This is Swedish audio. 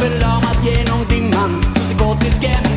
Förlamad genom dimman, så psykotisk är